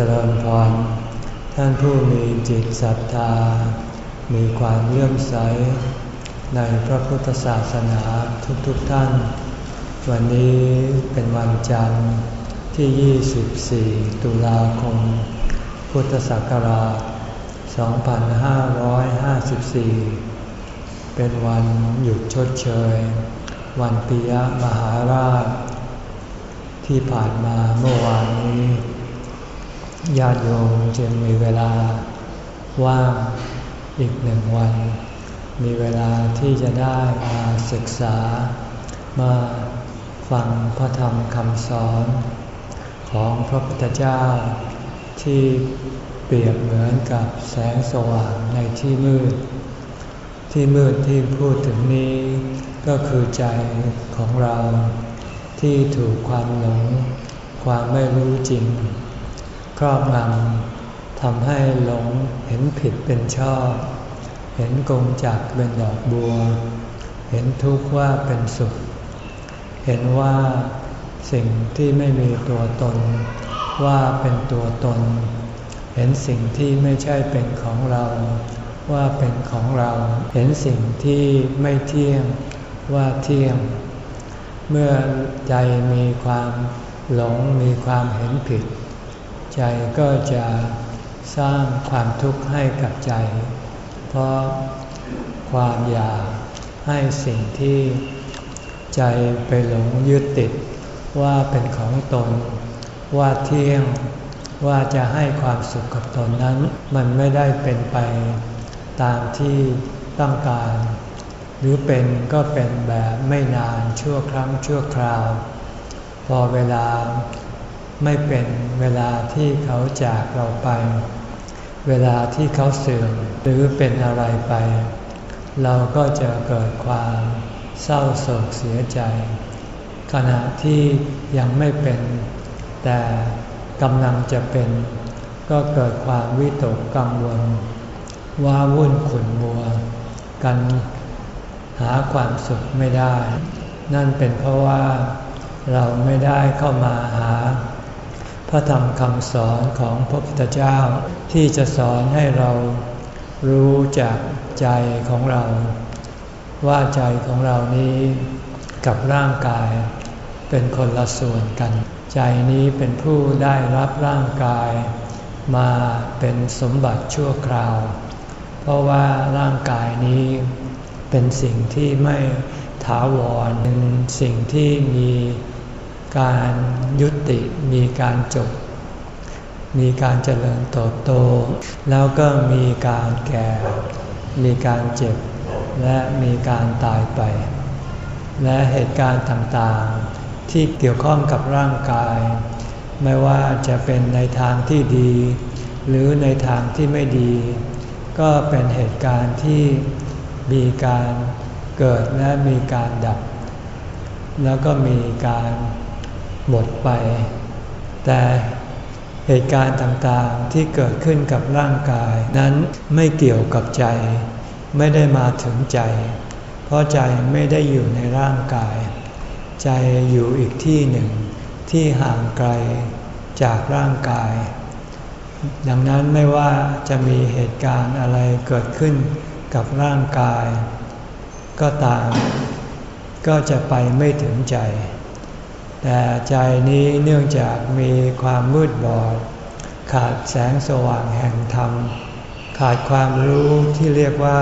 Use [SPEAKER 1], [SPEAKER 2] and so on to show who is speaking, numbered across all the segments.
[SPEAKER 1] จริญพร ท่านผู้มีจิตศรัทธา มีความเลื่อมใส ในพระพุทธศาสนาทุกๆทท่าน วันนี้เป็นวันจันทร์ที่ 24 ตุลาคม พุทธศักราช 2554 เป็นวันหยุดชดเชย วันปิยมหาราช ที่ผ่านมาเมื่อวานนี้ ญาติโยมจึงมีเวลาว่างอีกหนึ่งวัน มีเวลาที่จะได้มาศึกษา มาฟังพระธรรมคำสอน ของพระพุทธเจ้า ที่เปรียบเหมือนกับแสงสว่างในที่มืด ที่มืดที่พูดถึงนี้ ก็คือใจของเราที่ถูกความหลงความไม่รู้จริง ครอบงำทำให้หลงเห็นผิดเป็นชอบ เห็นกงจักเป็นดอกบัว เห็นทุกข์ว่าเป็นสุข เห็นว่าสิ่งที่ไม่มีตัวตน ว่าเป็นตัวตน เห็นสิ่งที่ไม่ใช่เป็นของเรา ว่าเป็นของเรา เห็นสิ่งที่ไม่เที่ยงว่าเที่ยง เมื่อใจมีความหลงมีความเห็นผิด ใจก็จะสร้างความทุกข์ให้กับใจ เพราะความอยากให้สิ่งที่ใจไปหลงยึดติดว่าเป็นของตน ว่าเที่ยงว่าจะให้ความสุขกับตนนั้น มันไม่ได้เป็นไปตามที่ต้องการ หรือเป็นก็เป็นแบบไม่นานชั่วครั้งชั่วคราว พอเวลา ไม่เป็นเวลาที่เขาจากเราไป เวลาที่เขาเสื่อมหรือเป็นอะไรไป เราก็จะเกิดความเศร้าโศกเสียใจ ขณะที่ยังไม่เป็น แต่กำลังจะเป็น ก็เกิดความวิตกกังวลว่าวุ่นขุนมัว กันหาความสุขไม่ได้ นั่นเป็นเพราะว่าเราไม่ได้เข้ามาหา พระธรรมคำสอนของพระพุทธเจ้า ที่จะสอนให้เรารู้จากใจของเรา ว่าใจของเรานี้กับร่างกายเป็นคนละส่วนกัน ใจนี้เป็นผู้ได้รับร่างกาย มาเป็นสมบัติชั่วคราว เพราะว่าร่างกายนี้เป็นสิ่งที่ไม่ถาวรเป็นสิ่งที่มี การยุติมีการจบ มีการเจริญเติบโต แล้วก็มีการแก่ มีการเจ็บ และมีการตายไป และเหตุการณ์ต่างๆ ที่เกี่ยวข้องกับร่างกาย ไม่ว่าจะเป็นในทางที่ดี หรือในทางที่ไม่ดี ก็เป็นเหตุการณ์ที่มีการเกิดและมีการดับ แล้วก็มีการ หมดไป แต่เหตุการณ์ต่างๆที่เกิดขึ้นกับร่างกายนั้นไม่เกี่ยวกับใจ ไม่ได้มาถึงใจ เพราะใจไม่ได้อยู่ในร่างกาย ใจอยู่อีกที่หนึ่งที่ห่างไกลจากร่างกาย ดังนั้นไม่ว่าจะมีเหตุการณ์อะไรเกิดขึ้นกับร่างกาย ก็ตาม ก็จะไปไม่ถึงใจ แต่ใจนี้เนื่องจากมีความมืดบอด ขาดแสงสว่างแห่งธรรม ขาดความรู้ที่เรียกว่า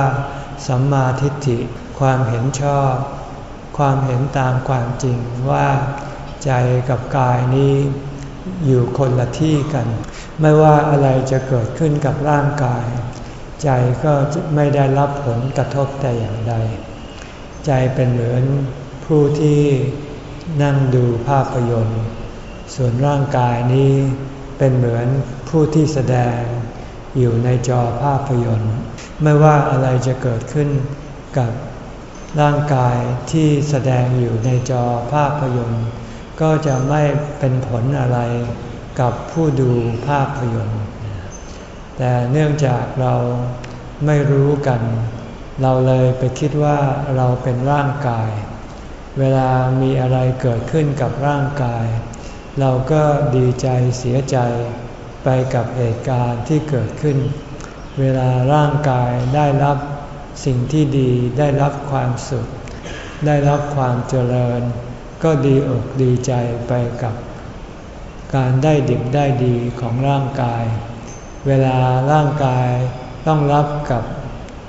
[SPEAKER 1] สัมมาทิฏฐิ ความเห็นชอบ ความเห็นตามความจริงว่า ใจกับกายนี้ อยู่คนละที่กัน ไม่ว่าอะไรจะเกิดขึ้นกับร่างกาย ใจก็ไม่ได้รับผลกระทบแต่อย่างใด ใจเป็นเหมือนผู้ที่ นั่งดูภาพยนตร์ ส่วนร่างกายนี้เป็นเหมือนผู้ที่แสดงอยู่ในจอภาพยนตร์ ไม่ว่าอะไรจะเกิดขึ้นกับร่างกายที่แสดงอยู่ในจอภาพยนตร์ ก็จะไม่เป็นผลอะไรกับผู้ดูภาพยนตร์ แต่เนื่องจากเราไม่รู้กัน เราเลยไปคิดว่าเราเป็นร่างกาย เวลามีอะไรเกิดขึ้นกับร่างกาย เราก็ดีใจเสียใจไปกับเหตุการณ์ที่เกิดขึ้น เวลาร่างกายได้รับสิ่งที่ดีได้รับความสุข ได้รับความเจริญ ก็ดีอกดีใจไปกับ การได้ดิบได้ดีของร่างกาย เวลาร่างกายต้องรับกับ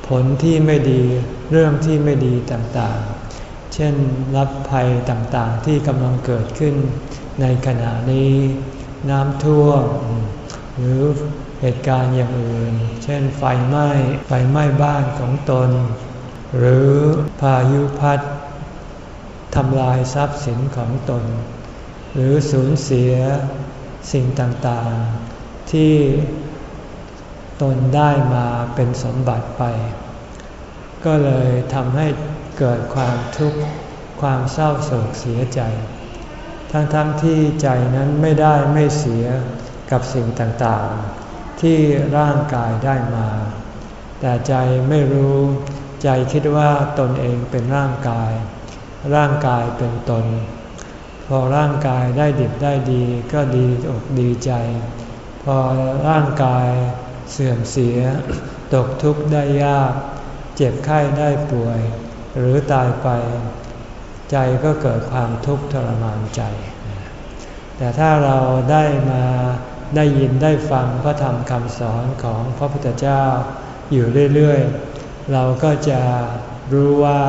[SPEAKER 1] ผลที่ไม่ดีเรื่องที่ไม่ดีต่างๆ เช่นรับภัยต่างๆที่กำลังเกิดขึ้น ในขณะนี้น้ำท่วม หรือเหตุการณ์อย่างอื่น เช่นไฟไหม้ไฟไหม้บ้านของตน หรือพายุพัดทำลายทรัพย์สินของตน หรือสูญเสียสิ่งต่างๆ ที่ตนได้มาเป็นสมบัติไป ก็เลยทำให้ เกิดความทุกข์ความเศร้าโศกเสียใจ ทั้งๆทที่ใจนั้นไม่ได้ไม่เสียกับสิ่งต่างๆ ที่ร่างกายได้มา แต่ใจไม่รู้ใจคิดว่าตนเองเป็นร่างกาย ร่างกายเป็นตน พอร่างกายได้ดิบได้ดีก็ดีอกดีใจ พอร่างกายเสื่อมเสีย ตกทุกข์ได้ยาก เจ็บไข้ได้ป่วย หรือตายไปใจก็เกิดความทุกข์ทรมานใจ แต่ถ้าเราได้มาได้ยินได้ฟังพระธรรมคำสอนของพระพุทธเจ้าอยู่เรื่อยๆ เราก็จะรู้ว่า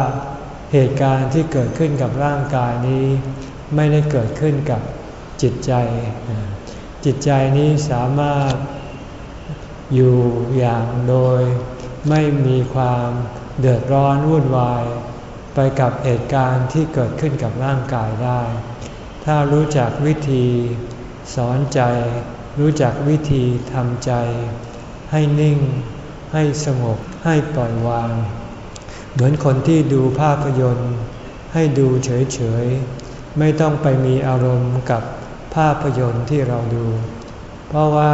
[SPEAKER 1] เหตุการณ์ที่เกิดขึ้นกับร่างกายนี้ ไม่ได้เกิดขึ้นกับจิตใจ จิตใจนี้สามารถอยู่อย่างโดยไม่มีความ เดือดร้อนวุ่นวาย ไปกับเหตุการณ์ที่เกิดขึ้นกับร่างกายได้ ถ้ารู้จักวิธี สอนใจ รู้จักวิธีทำใจ ให้นิ่ง ให้สงบ ให้ปล่อยวาง เหมือนคนที่ดูภาพยนตร์ ให้ดูเฉยๆ ไม่ต้องไปมีอารมณ์กับภาพยนตร์ที่เราดู เพราะว่า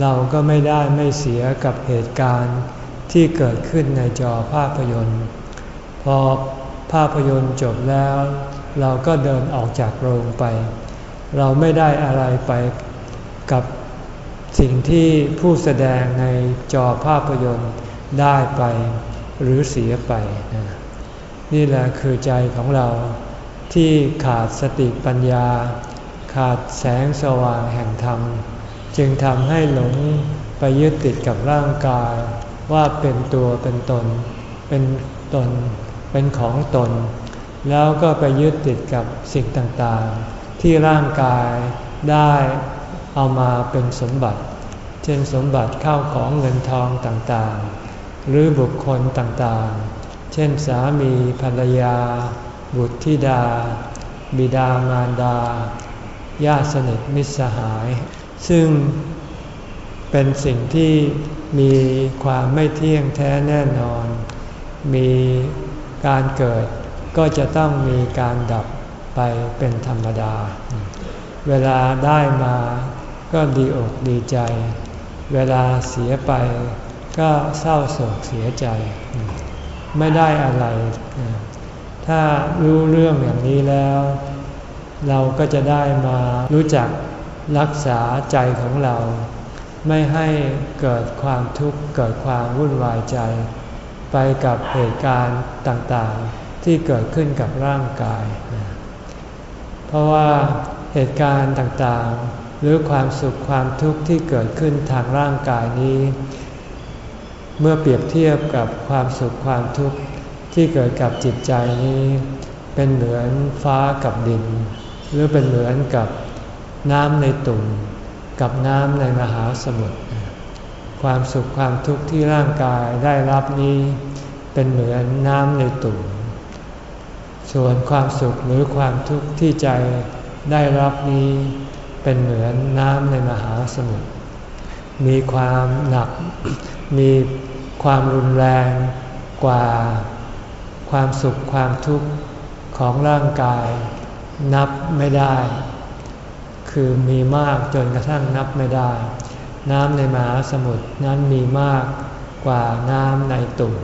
[SPEAKER 1] เราก็ไม่ได้ไม่เสียกับเหตุการณ์ ที่เกิดขึ้นในจอภาพยนตร์ พอภาพยนตร์จบแล้ว เราก็เดินออกจากโรงไป เราไม่ได้อะไรไปกับสิ่งที่ผู้แสดงในจอภาพยนตร์ได้ไปหรือเสียไป นี่แหละคือใจของเราที่ขาดสติปัญญา ขาดแสงสว่างแห่งธรรม จึงทำให้หลงไปยึดติดกับร่างกาย ว่าเป็นตัวเป็นตน เป็นตน เป็นของตน แล้วก็ไปยึดติดกับสิ่งต่างๆ ที่ร่างกายได้เอามาเป็นสมบัติ เช่นสมบัติเข้าของเงินทองต่างๆ หรือบุคคลต่างๆ เช่นสามีภรรยา บุตรธิดา บิดามารดา ญาติสนิทมิตรสหาย ซึ่งเป็นสิ่งที่ มีความไม่เที่ยงแท้แน่นอน มีการเกิดก็จะต้องมีการดับไปเป็นธรรมดา เวลาได้มาก็ดีอกดีใจ เวลาเสียไปก็เศร้าโศกเสียใจ ไม่ได้อะไร ถ้ารู้เรื่องอย่างนี้แล้ว เราก็จะได้มารู้จักรักษาใจของเรา ไม่ให้เกิดความทุกข์เกิดความวุ่นวายใจ ไปกับเหตุการณ์ต่างๆ ที่เกิดขึ้นกับร่างกาย เพราะว่าเหตุการณ์ต่างๆ หรือความสุขความทุกข์ที่เกิดขึ้นทางร่างกายนี้ เมื่อเปรียบเทียบกับความสุขความทุกข์ที่เกิดกับจิตใจนี้ เป็นเหมือนฟ้ากับดิน หรือเป็นเหมือนกับน้ำในตุ่ม กับน้ำในมหาสมุทรความสุขความทุกข์ที่ร่างกายได้รับนี้เป็นเหมือนน้ำในตุ่มส่วนความสุขหรือความทุกข์ที่ใจได้รับนี้เป็นเหมือนน้ำในมหาสมุทรมีความหนัก มีความรุนแรงกว่าความสุขความทุกข์ของร่างกายนับไม่ได้ คือมีมากจนกระทั่งนับไม่ได้ น้ำในมหาสมุทรนั้นมีมากกว่าน้ำในตุ่ม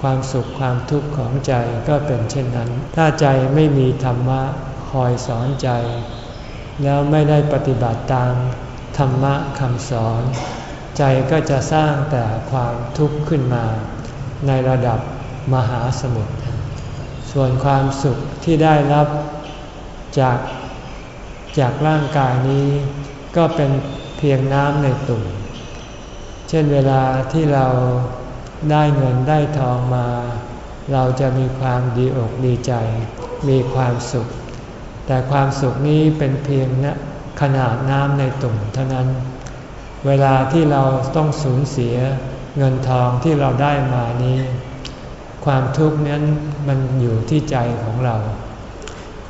[SPEAKER 1] ความสุขความทุกข์ของใจก็เป็นเช่นนั้น ถ้าใจไม่มีธรรมะคอยสอนใจ แล้วไม่ได้ปฏิบัติตามธรรมะคำสอน ใจก็จะสร้างแต่ความทุกข์ขึ้นมา ในระดับมหาสมุทรส่วนความสุขที่ได้รับจาก จากร่างกายนี้ ก็เป็นเพียงน้ำในตุ่ม เช่นเวลาที่เราได้เงินได้ทองมา เราจะมีความดีอกดีใจ มีความสุข แต่ความสุขนี้เป็นเพียงนะขนาดน้ำในตุ่มเท่านั้น เวลาที่เราต้องสูญเสียเงินทองที่เราได้มานี้ ความทุกข์นั้นมันอยู่ที่ใจของเรา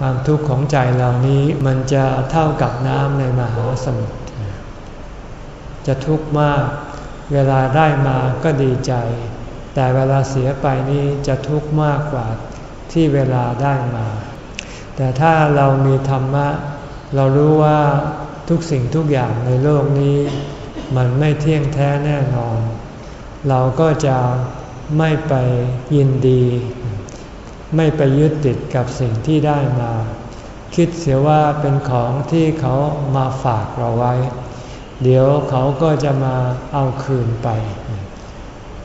[SPEAKER 1] ความทุกข์ของใจเรานี้มันจะเท่ากับน้ำในมหาสมุทร จะทุกข์มาก เวลาได้มาก็ดีใจ แต่เวลาเสียไปนี้จะทุกข์มากกว่าที่เวลาได้มา แต่ถ้าเรามีธรรมะ เรารู้ว่าทุกสิ่งทุกอย่างในโลกนี้ มันไม่เที่ยงแท้แน่นอน เราก็จะไม่ไปยินดี ไม่ไปยึดติดกับสิ่งที่ได้มา คิดเสียว่าเป็นของที่เขามาฝากเราไว้ เดี๋ยวเขาก็จะมาเอาคืนไป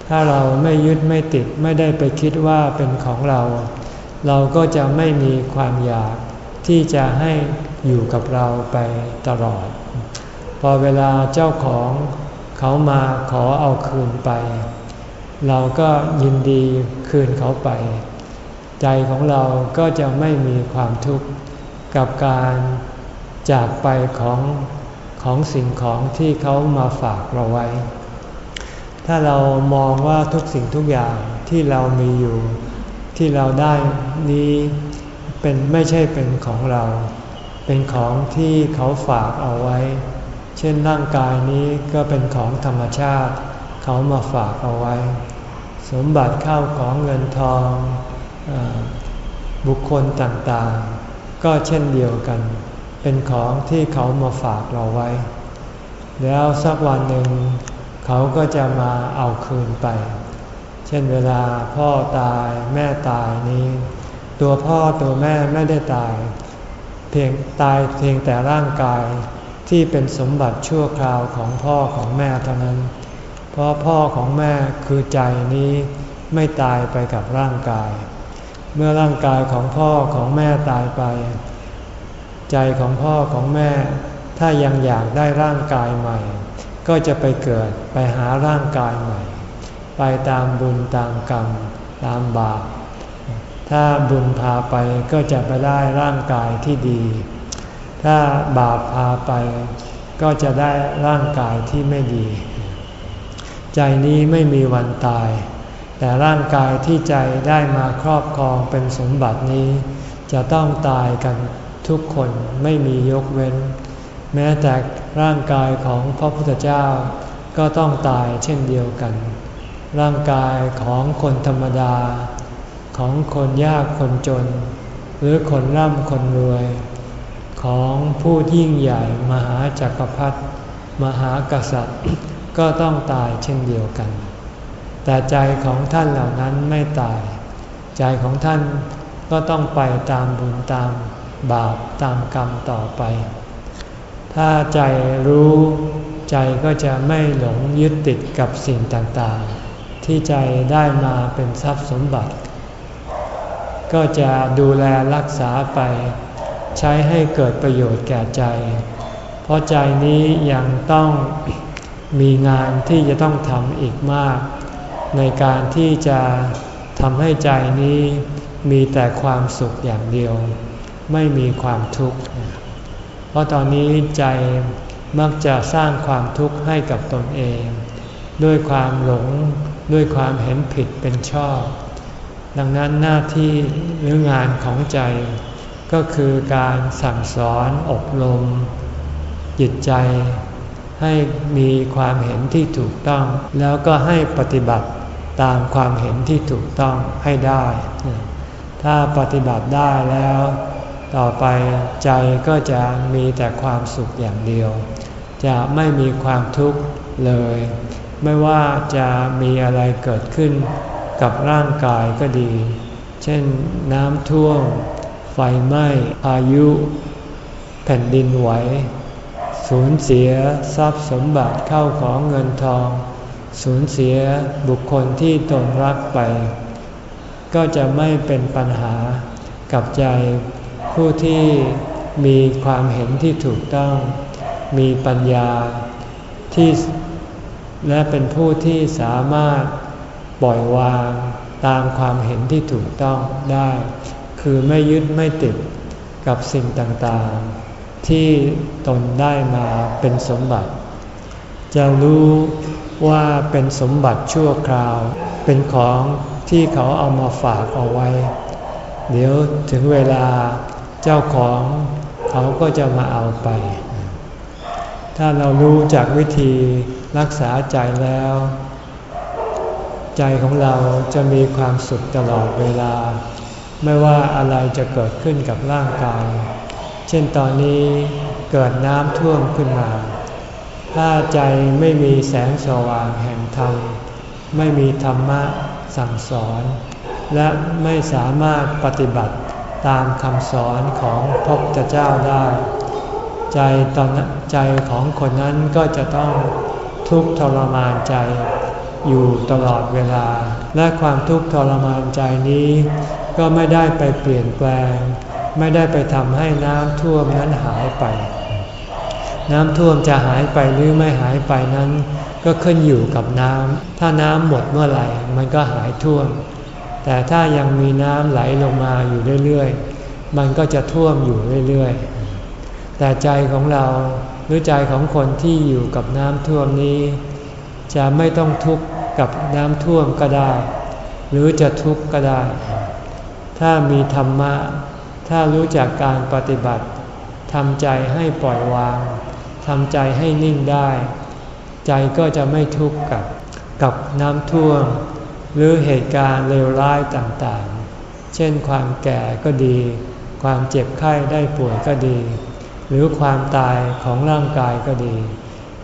[SPEAKER 1] ถ้าเราไม่ยึดไม่ติดไม่ได้ไปคิดว่าเป็นของเรา เราก็จะไม่มีความอยากที่จะให้อยู่กับเราไปตลอด พอเวลาเจ้าของเขามาขอเอาคืนไป เราก็ยินดีคืนเขาไป ใจของเราก็จะไม่มีความทุกข์กับการจากไปของของสิ่งของที่เขามาฝากเราไว้ ถ้าเรามองว่าทุกสิ่งทุกอย่างที่เรามีอยู่ ที่เราได้นี้เป็นไม่ใช่เป็นของเรา เป็นของที่เขาฝากเอาไว้ เช่นร่างกายนี้ก็เป็นของธรรมชาติ เขามาฝากเอาไว้ สมบัติเข้าของเงินทอง บุคคลต่างๆ ก็เช่นเดียวกัน เป็นของที่เขามาฝากเราไว้ แล้วสักวันหนึ่งเขาก็จะมาเอาคืนไป เช่นเวลาพ่อตายแม่ตายนี้ ตัวพ่อตัวแม่ไม่ได้ตาย เพียงตายเพียงแต่ร่างกายที่เป็นสมบัติชั่วคราวของพ่อของแม่เท่านั้น เพราะพ่อของแม่คือใจนี้ไม่ตายไปกับร่างกาย เมื่อร่างกายของพ่อของแม่ตายไป ใจของพ่อของแม่ ถ้ายังอยากได้ร่างกายใหม่ ก็จะไปเกิดไปหาร่างกายใหม่ ไปตามบุญตามกรรม ตามบาปถ้าบุญพาไปก็จะไปได้ร่างกายที่ดี ถ้าบาปพาไป ก็จะได้ร่างกายที่ไม่ดี ใจนี้ไม่มีวันตาย แต่ร่างกายที่ใจได้มาครอบครองเป็นสมบัตินี้ จะต้องตายกันทุกคนไม่มียกเว้น แม้แต่ร่างกายของพระพุทธเจ้าก็ต้องตายเช่นเดียวกัน ร่างกายของคนธรรมดา ของคนยากคนจน หรือคนร่ำคนรวย ของผู้ยิ่งใหญ่มหาจักรพรรดิมหากษัตริย์ ก็ต้องตายเช่นเดียวกัน แต่ใจของท่านเหล่านั้นไม่ตาย ใจของท่านก็ต้องไปตามบุญตามบาปตามกรรมต่อไป ถ้าใจรู้ใจก็จะไม่หลงยึดติดกับสิ่งต่างๆ ที่ใจได้มาเป็นทรัพย์สมบัติ ก็จะดูแลรักษาไป ใช้ให้เกิดประโยชน์แก่ใจ เพราะใจนี้ยังต้องมีงานที่จะต้องทำอีกมาก ในการที่จะทำให้ใจนี้มีแต่ความสุขอย่างเดียว ไม่มีความทุกข์ เพราะตอนนี้ใจมักจะสร้างความทุกข์ให้กับตนเอง ด้วยความหลงด้วยความเห็นผิดเป็นชอบ ดังนั้นหน้าที่หรืองานของใจ ก็คือการสั่งสอนอบรม จิตใจ ให้มีความเห็นที่ถูกต้อง แล้วก็ให้ปฏิบัติ ตามความเห็นที่ถูกต้องให้ได้ ถ้าปฏิบัติได้แล้ว ต่อไปใจก็จะมีแต่ความสุขอย่างเดียว จะไม่มีความทุกข์เลย ไม่ว่าจะมีอะไรเกิดขึ้นกับร่างกายก็ดี เช่นน้ำท่วม ไฟไหม้ อายุ แผ่นดินไหว สูญเสียทรัพย์สมบัติเข้าของเงินทอง สูญเสียบุคคลที่ตนรักไป ก็จะไม่เป็นปัญหากับใจผู้ที่มีความเห็นที่ถูกต้อง มีปัญญาที่และเป็นผู้ที่สามารถปล่อยวางตามความเห็นที่ถูกต้องได้ คือไม่ยึดไม่ติดกับสิ่งต่างๆ ที่ตนได้มาเป็นสมบัติ จะรู้ ว่าเป็นสมบัติชั่วคราว เป็นของที่เขาเอามาฝากเอาไว้ เดี๋ยวถึงเวลาเจ้าของเขาก็จะมาเอาไป ถ้าเรารู้จากวิธีรักษาใจแล้ว ใจของเราจะมีความสุขตลอดเวลา ไม่ว่าอะไรจะเกิดขึ้นกับร่างกาย เช่นตอนนี้เกิดน้ำท่วมขึ้นมา ถ้าใจไม่มีแสงสว่างแห่งธรรม ไม่มีธรรมะสั่งสอน และไม่สามารถปฏิบัติตามคำสอนของพระพุทธเจ้าได้ ใจตอนใจของคนนั้นก็จะต้องทุกข์ทรมานใจอยู่ตลอดเวลา และความทุกข์ทรมานใจนี้ ก็ไม่ได้ไปเปลี่ยนแปลง ไม่ได้ไปทำให้น้ำท่วมนั้นหายไป น้ำท่วมจะหายไปหรือไม่หายไปนั้น ก็ขึ้นอยู่กับน้ำถ้าน้ำหมดเมื่อไหร่ มันก็หายท่วม แต่ถ้ายังมีน้ำไหลลงมาอยู่เรื่อยๆ มันก็จะท่วมอยู่เรื่อยๆ แต่ใจของเราหรือใจของคนที่อยู่กับน้ำท่วมนี้ จะไม่ต้องทุกข์กับน้ำท่วมก็ได้ หรือจะทุกข์ก็ได้ ถ้ามีธรรมะ ถ้ารู้จักการปฏิบัติทำใจให้ปล่อยวาง ทำใจให้นิ่งได้ ใจก็จะไม่ทุกข์กับกับน้ำท่วม หรือเหตุการณ์เลวร้ายต่างๆ เช่นความแก่ก็ดี ความเจ็บไข้ได้ป่วยก็ดี หรือความตายของร่างกายก็ดี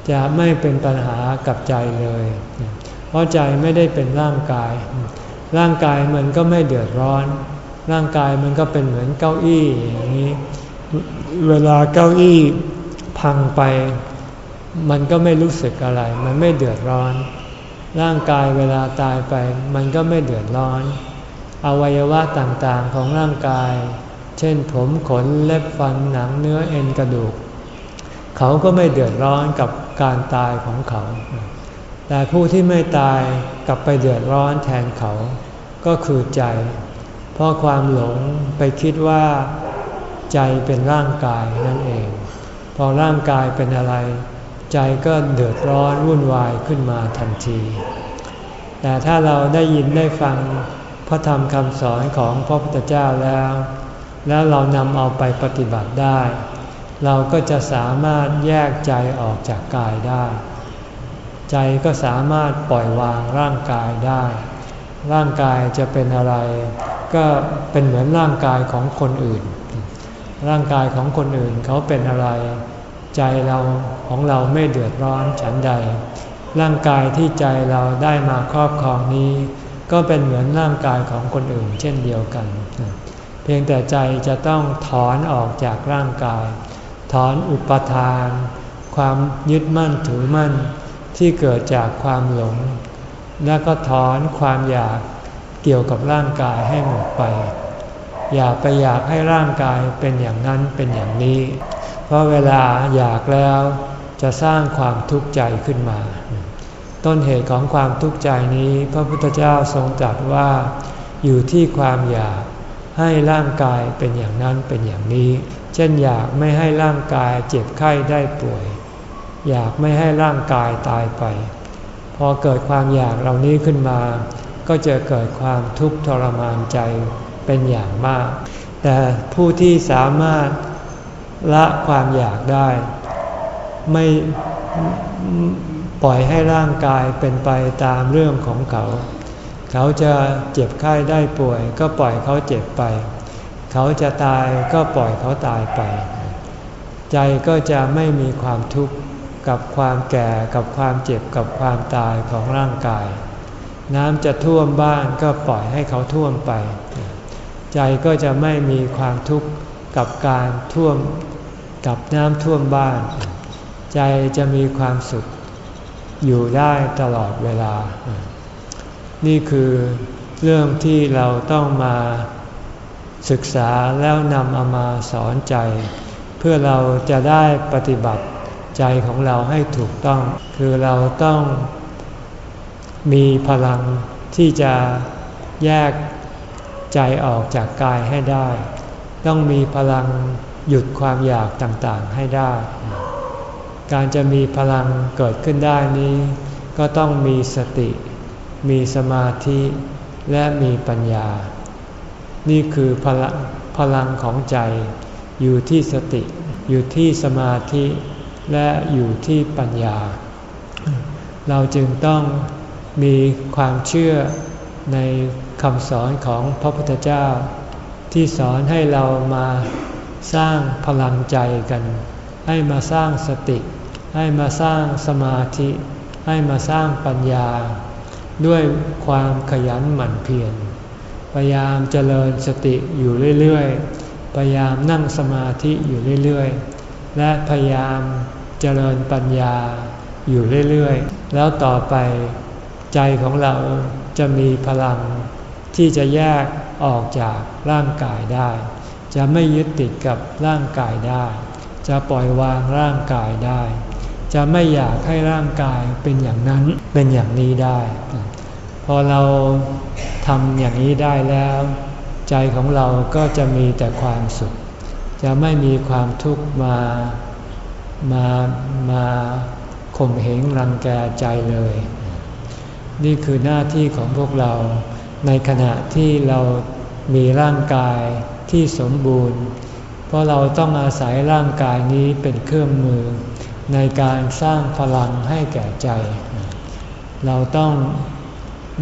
[SPEAKER 1] จะไม่เป็นปัญหากับใจเลย เพราะใจไม่ได้เป็นร่างกาย ร่างกายมันก็ไม่เดือดร้อน ร่างกายมันก็เป็นเหมือนเก้าอี้อย่างนี้ เวลาเก้าอี้ พังไปมันก็ไม่รู้สึกอะไร มันไม่เดือดร้อน ร่างกายเวลาตายไป มันก็ไม่เดือดร้อน อวัยวะต่างๆของร่างกาย เช่นผมขนเล็บฟันหนังเนื้อเอ็นกระดูก เขาก็ไม่เดือดร้อนกับการตายของเขา แต่ผู้ที่ไม่ตายกลับไปเดือดร้อนแทนเขา ก็คือใจ เพราะความหลงไปคิดว่า ใจเป็นร่างกายนั่นเอง พอร่างกายเป็นอะไร ใจก็เดือดร้อนวุ่นวายขึ้นมาทันที แต่ถ้าเราได้ยินได้ฟังพระธรรมคำสอนของพระพุทธเจ้าแล้ว แล้วเรานำเอาไปปฏิบัติได้ เราก็จะสามารถแยกใจออกจากกายได้ ใจก็สามารถปล่อยวางร่างกายได้ ร่างกายจะเป็นอะไร ก็เป็นเหมือนร่างกายของคนอื่น ร่างกายของคนอื่นเขาเป็นอะไร ใจเราของเราไม่เดือดร้อนฉันใด ร่างกายที่ใจเราได้มาครอบครองนี้ ก็เป็นเหมือนร่างกายของคนอื่น เช่นเดียวกัน เพียงแต่ใจจะต้องถอนออกจากร่างกาย ถอนอุปทาน ความยึดมั่นถือมั่นที่เกิดจากความหลง และก็ถอนความอยากเกี่ยวกับร่างกายให้หมดไป อย่าไปอยากให้ร่างกายเป็นอย่างนั้นเป็นอย่างนี้ เพราะเวลาอยากแล้วจะสร้างความทุกข์ใจขึ้นมา ต้นเหตุของความทุกข์ใจนี้ พระพุทธเจ้าทรงตรัสว่า อยู่ที่ความอยากให้ร่างกายเป็นอย่างนั้นเป็นอย่างนี้ เช่นอยากไม่ให้ร่างกายเจ็บไข้ได้ป่วย อยากไม่ให้ร่างกายตายไป พอเกิดความอยากเหล่านี้ขึ้นมา ก็จะเกิดความทุกข์ทรมานใจ เป็นอย่างมาก แต่ผู้ที่สามารถละความอยากได้ ไม่ปล่อยให้ร่างกายเป็นไปตามเรื่องของเขา เขาจะเจ็บไข้ได้ป่วย ก็ปล่อยเขาเจ็บไป เขาจะตายก็ปล่อยเขาตายไป ใจก็จะไม่มีความทุกข์กับความแก่กับความเจ็บกับความตายของร่างกาย น้ำจะท่วมบ้านก็ปล่อยให้เขาท่วมไป ใจก็จะไม่มีความทุกข์กับการท่วมกับน้ำท่วมบ้าน ใจจะมีความสุขอยู่ได้ตลอดเวลา นี่คือเรื่องที่เราต้องมาศึกษาแล้วนำเอามาสอนใจ เพื่อเราจะได้ปฏิบัติใจของเราให้ถูกต้อง คือเราต้องมีพลังที่จะแยก ใจออกจากกายให้ได้ ต้องมีพลังหยุดความอยากต่างๆให้ได้ การจะมีพลังเกิดขึ้นได้นี้ ก็ต้องมีสติ มีสมาธิและมีปัญญา นี่คือพลังพลังของใจ อยู่ที่สติ อยู่ที่สมาธิและอยู่ที่ปัญญา เราจึงต้องมีความเชื่อ ในคำสอนของพระพุทธเจ้า ที่สอนให้เรามาสร้างพลังใจกัน ให้มาสร้างสติ ให้มาสร้างสมาธิ ให้มาสร้างปัญญา ด้วยความขยันหมั่นเพียรพยายามเจริญสติอยู่เรื่อยๆ พยายามนั่งสมาธิอยู่เรื่อยๆ และพยายามเจริญปัญญาอยู่เรื่อยๆ แล้วต่อไปใจของเรา จะมีพลังที่จะแยกออกจากร่างกายได้ จะไม่ยึดติดกับร่างกายได้ จะปล่อยวางร่างกายได้ จะไม่อยากให้ร่างกายเป็นอย่างนั้นเป็นอย่างนี้ได้ พอเราทำอย่างนี้ได้แล้ว ใจของเราก็จะมีแต่ความสุข จะไม่มีความทุกข์มามามาข่มเหงรังแกใจเลย นี่คือหน้าที่ของพวกเรา ในขณะที่เรามีร่างกายที่สมบูรณ์ เพราะเราต้องอาศัยร่างกายนี้เป็นเครื่องมือ ในการสร้างพลังให้แก่ใจ เราต้อง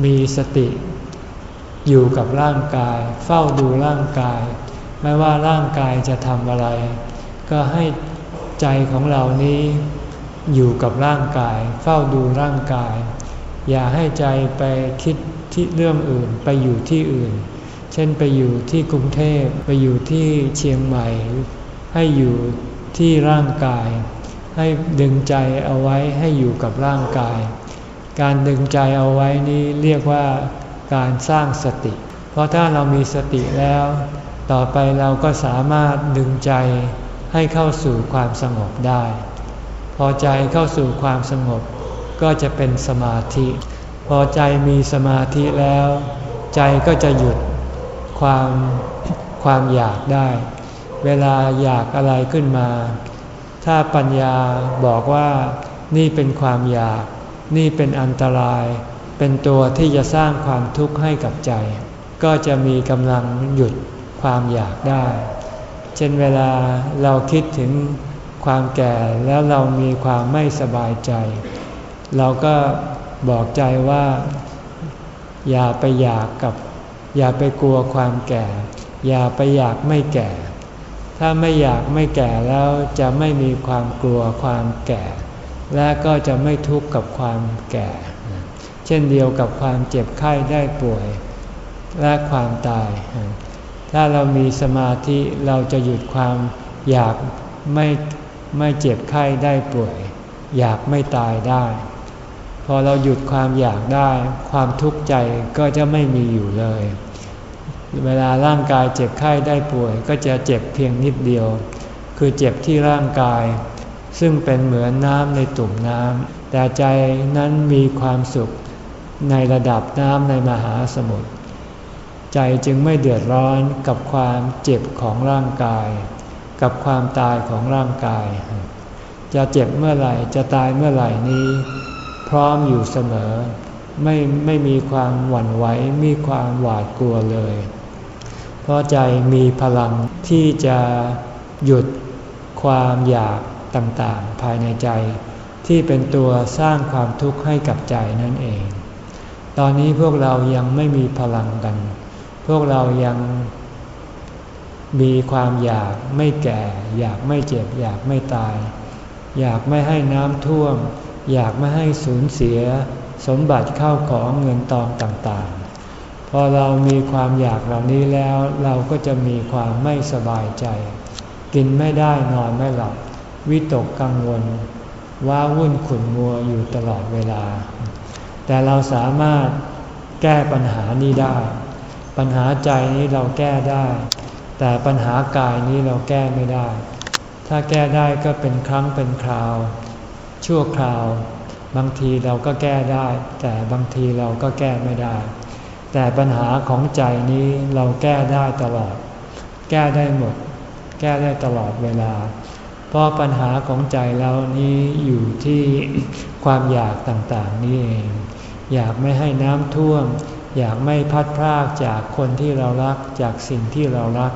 [SPEAKER 1] มีสติอยู่กับร่างกาย เฝ้าดูร่างกาย ไม่ว่าร่างกายจะทำอะไร ก็ให้ใจของเรานี้อยู่กับร่างกาย เฝ้าดูร่างกาย อย่าให้ใจไปคิดที่เรื่องอื่นไปอยู่ที่อื่น เช่นไปอยู่ที่กรุงเทพไปอยู่ที่เชียงใหม่ ให้อยู่ที่ร่างกาย ให้ดึงใจเอาไว้ให้อยู่กับร่างกาย การดึงใจเอาไว้นี้เรียกว่าการสร้างสติ เพราะถ้าเรามีสติแล้ว ต่อไปเราก็สามารถดึงใจให้เข้าสู่ความสงบได้ พอใจเข้าสู่ความสงบ ก็จะเป็นสมาธิ พอใจมีสมาธิแล้ว ใจก็จะหยุดความความอยากได้ เวลาอยากอะไรขึ้นมา ถ้าปัญญาบอกว่านี่เป็นความอยาก นี่เป็นอันตราย เป็นตัวที่จะสร้างความทุกข์ให้กับใจ ก็จะมีกำลังหยุดความอยากได้ เช่นเวลาเราคิดถึงความแก่แล้วเรามีความไม่สบายใจ เราก็บอกใจว่า อย่าไปอยากกับ อย่าไปกลัวความแก่ อย่าไปอยากไม่แก่ ถ้าไม่อยากไม่แก่แล้วจะไม่มีความกลัวความแก่ และก็จะไม่ทุกข์กับความแก่ เช่นเดียวกับความเจ็บไข้ได้ป่วย และความตาย ถ้าเรามีสมาธิเราจะหยุดความอยากไม่ไม่เจ็บไข้ได้ป่วย อยากไม่ตายได้ อเราหยุดความอยากได้ ความทุกข์ใจก็จะไม่มีอยู่เลย เวลาร่างกายเจ็บไข้ได้ป่วย ก็จะเจ็บเพียงนิดเดียว คือเจ็บที่ร่างกาย ซึ่งเป็นเหมือนน้ำในตุ่มน้ำแต่ใจนั้นมีความสุขในระดับน้ำในมหาสมุทรใจจึงไม่เดือดร้อนกับความเจ็บของร่างกาย กับความตายของร่างกาย จะเจ็บเมื่อไหร่จะตายเมื่อไหร่นี้ พร้อมอยู่เสมอ ไม่ไม่มีความหวั่นไหวมีความหวาดกลัวเลย เพราะใจมีพลังที่จะหยุดความอยากต่างๆ ภายในใจ ที่เป็นตัวสร้างความทุกข์ให้กับใจนั่นเอง ตอนนี้พวกเรายังไม่มีพลังกัน พวกเรายังมีความอยากไม่แก่ อยากไม่เจ็บ อยากไม่ตาย อยากไม่ให้น้ำท่วม อยากไม่ให้สูญเสียสมบัติเข้าของเงินทองต่างๆ พอเรามีความอยากเหล่านี้แล้วเราก็จะมีความไม่สบายใจ กินไม่ได้นอนไม่หลับ วิตกกังวล ว้าวุ่นขุ่นมัวอยู่ตลอดเวลา แต่เราสามารถแก้ปัญหานี้ได้ ปัญหาใจนี้เราแก้ได้ แต่ปัญหากายนี้เราแก้ไม่ได้ ถ้าแก้ได้ก็เป็นครั้งเป็นคราว ชั่วคราว บางทีเราก็แก้ได้ แต่บางทีเราก็แก้ไม่ได้ แต่ปัญหาของใจนี้เราแก้ได้ตลอด แก้ได้หมด แก้ได้ตลอดเวลา เพราะปัญหาของใจเรานี้อยู่ที่ความอยากต่างๆนี่เอง อยากไม่ให้น้ำท่วม อยากไม่พัดพรากจากคนที่เรารักจากสิ่งที่เรารัก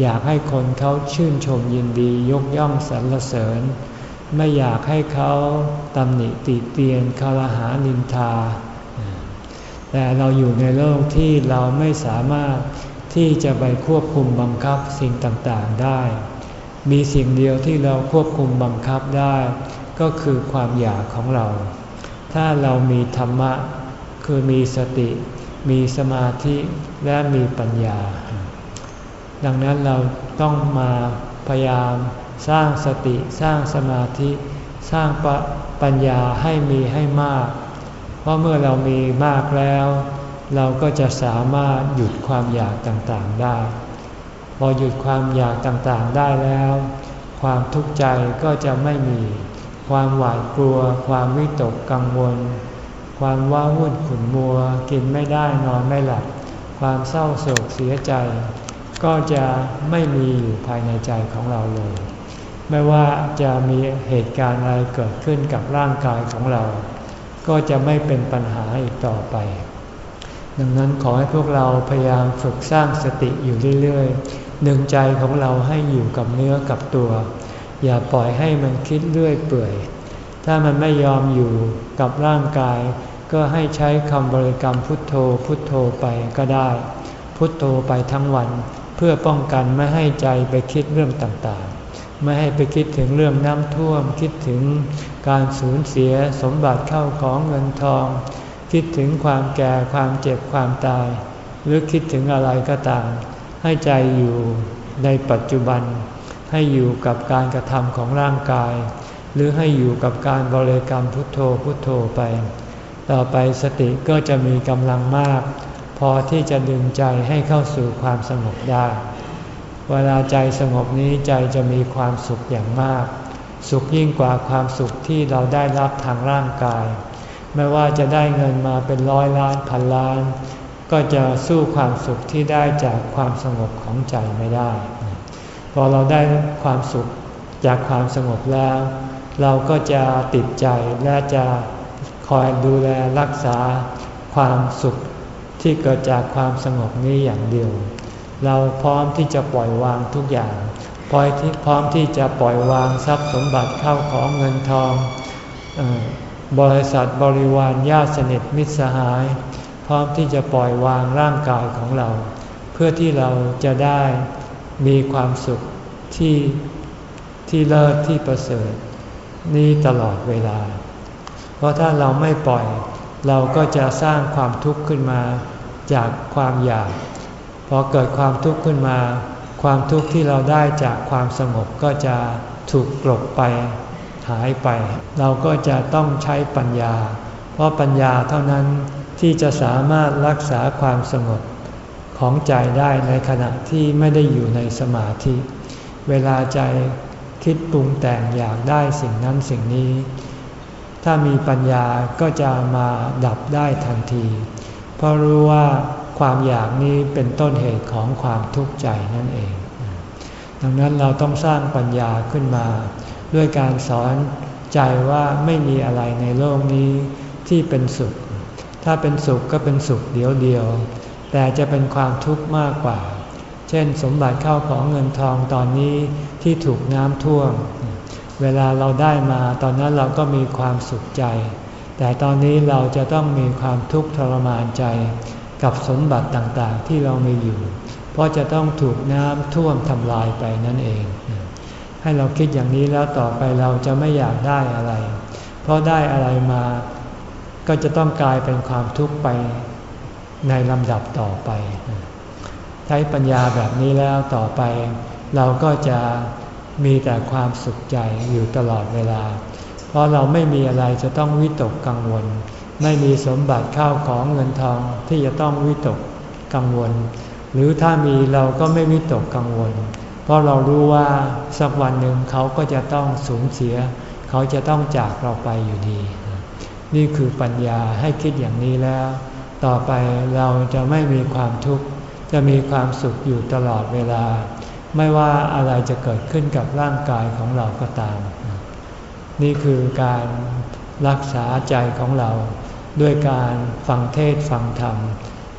[SPEAKER 1] อยากให้คนเขาชื่นชมยินดียกย่องสรรเสริญ ไม่อยากให้เขาตำหนิติเตียนคารหานินทา แต่เราอยู่ในโลกที่เราไม่สามารถที่จะไปควบคุมบังคับสิ่งต่างๆได้ มีสิ่งเดียวที่เราควบคุมบังคับได้ ก็คือความอยากของเรา ถ้าเรามีธรรมะ คือมีสติ มีสมาธิและมีปัญญา ดังนั้นเราต้องมาพยายาม สร้างสติสร้างสมาธิสร้างปปัญญาให้มีให้มาก เพราะเมื่อเรามีมากแล้ว เราก็จะสามารถหยุดความอยากต่างๆได้ พอหยุดความอยากต่างๆได้แล้ว ความทุกข์ใจก็จะไม่มี ความหวาดกลัว ความวิตกกังวล ความว้าวุ่นขุ่นมัว กินไม่ได้นอนไม่หลับ ความเศร้าโศกเสียใจ ก็จะไม่มีอยู่ภายในใจของเราเลย ไม่ว่าจะมีเหตุการณ์อะไรเกิดขึ้นกับร่างกายของเรา ก็จะไม่เป็นปัญหาอีกต่อไป ดังนั้นขอให้พวกเราพยายามฝึกสร้างสติอยู่เรื่อยๆ ดึงใจของเราให้อยู่กับเนื้อกับตัว อย่าปล่อยให้มันคิดเรื่อยเปื่อย ถ้ามันไม่ยอมอยู่กับร่างกาย ก็ให้ใช้คำบริกรรมพุทโธพุทโธไปก็ได้ พุทโธไปทั้งวัน เพื่อป้องกันไม่ให้ใจไปคิดเรื่องต่างๆ ไม่ให้ไปคิดถึงเรื่องน้ำท่วม คิดถึงการสูญเสียสมบัติเข้าของเงินทอง คิดถึงความแก่ความเจ็บความตาย หรือคิดถึงอะไรก็ตาม ให้ใจอยู่ในปัจจุบัน ให้อยู่กับการกระทำของร่างกาย หรือให้อยู่กับการบริกรรมพุทโธพุทโธไป ต่อไปสติก็จะมีกำลังมาก พอที่จะดึงใจให้เข้าสู่ความสงบได้ เวลาใจสงบนี้ใจจะมีความสุขอย่างมาก สุขยิ่งกว่าความสุขที่เราได้รับทางร่างกาย ไม่ว่าจะได้เงินมาเป็นร้อยล้านพันล้าน ก็จะสู้ความสุขที่ได้จากความสงบของใจไม่ได้ พอเราได้ความสุขจากความสงบแล้ว เราก็จะติดใจและจะคอยดูแลรักษาความสุขที่เกิดจากความสงบนี้อย่างเดียว เราพร้อมที่จะปล่อยวางทุกอย่างพร้อมที่พร้อมที่จะปล่อยวางทรัพย์สมบัติเข้าของเงินทองบริษัทบริวารญาติสนิทมิตรสหาย พร้อมที่จะปล่อยวางร่างกายของเรา เพื่อที่เราจะได้มีความสุขที่ที่เลิศที่ประเสริฐนี้ตลอดเวลา เพราะถ้าเราไม่ปล่อย เราก็จะสร้างความทุกข์ขึ้นมาจากความอยาก พอเกิดความทุกข์ขึ้นมา ความทุกข์ที่เราได้จากความสงบก็จะถูกกลบไปหายไป เราก็จะต้องใช้ปัญญา เพราะปัญญาเท่านั้นที่จะสามารถรักษาความสงบของใจได้ในขณะที่ไม่ได้อยู่ในสมาธิ เวลาใจคิดปรุงแต่งอยากได้สิ่งนั้นสิ่งนี้ ถ้ามีปัญญาก็จะมาดับได้ทันที เพราะรู้ว่า ความอยากนี้เป็นต้นเหตุของความทุกข์ใจนั่นเอง ดังนั้นเราต้องสร้างปัญญาขึ้นมา ด้วยการสอนใจว่าไม่มีอะไรในโลกนี้ที่เป็นสุข ถ้าเป็นสุขก็เป็นสุขเดียวเดียว แต่จะเป็นความทุกข์มากกว่า เช่นสมบัติเข้าของเงินทองตอนนี้ที่ถูกน้ำท่วม เวลาเราได้มาตอนนั้นเราก็มีความสุขใจ แต่ตอนนี้เราจะต้องมีความทุกข์ทรมานใจ กับสมบัติต่างๆที่เรามีอยู่ เพราะจะต้องถูกน้ำท่วมทำลายไปนั่นเอง ให้เราคิดอย่างนี้แล้วต่อไปเราจะไม่อยากได้อะไร เพราะได้อะไรมาก็จะต้องกลายเป็นความทุกข์ไปในลำดับต่อไป ใช้ปัญญาแบบนี้แล้วต่อไป เราก็จะมีแต่ความสุขใจอยู่ตลอดเวลา เพราะเราไม่มีอะไรจะต้องวิตกกังวล ไม่มีสมบัติข้าวของเงินทองที่จะต้องวิตกกังวล หรือถ้ามีเราก็ไม่วิตกกังวล เพราะเรารู้ว่าสักวันหนึ่งเขาก็จะต้องสูญเสีย เขาจะต้องจากเราไปอยู่ดี นี่คือปัญญาให้คิดอย่างนี้แล้ว ต่อไปเราจะไม่มีความทุกข์จะมีความสุขอยู่ตลอดเวลา ไม่ว่าอะไรจะเกิดขึ้นกับร่างกายของเราก็ตาม นี่คือการรักษาใจของเรา ด้วยการฟังเทศฟังธรรม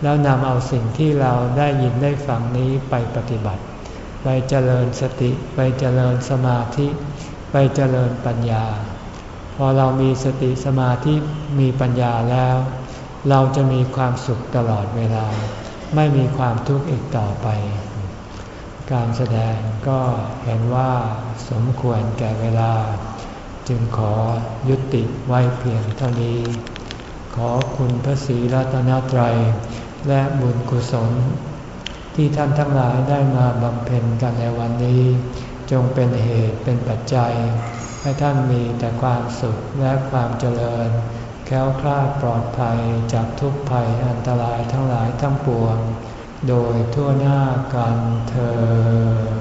[SPEAKER 1] แล้วนำเอาสิ่งที่เราได้ยินได้ฟังนี้ไปปฏิบัติ ไปเจริญสติไปเจริญสมาธิ ไปเจริญปัญญา พอเรามีสติสมาธิมีปัญญาแล้ว เราจะมีความสุขตลอดเวลา ไม่มีความทุกข์อีกต่อไป การแสดงก็เห็นว่าสมควรแก่เวลา จึงขอยุติไว้เพียงเท่านี้ ขอคุณพระศรีรัตนตรัย และบุญกุศล ที่ท่านทั้งหลายได้มาบำเพ็ญกันในวันนี้ จงเป็นเหตุเป็นปัจจัย ให้ท่านมีแต่ความสุขและความเจริญ แค้วคลาดปลอดภัยจากทุกภัยอันตรายทั้งหลายทั้งปวง โดยทั่วหน้ากันเธอ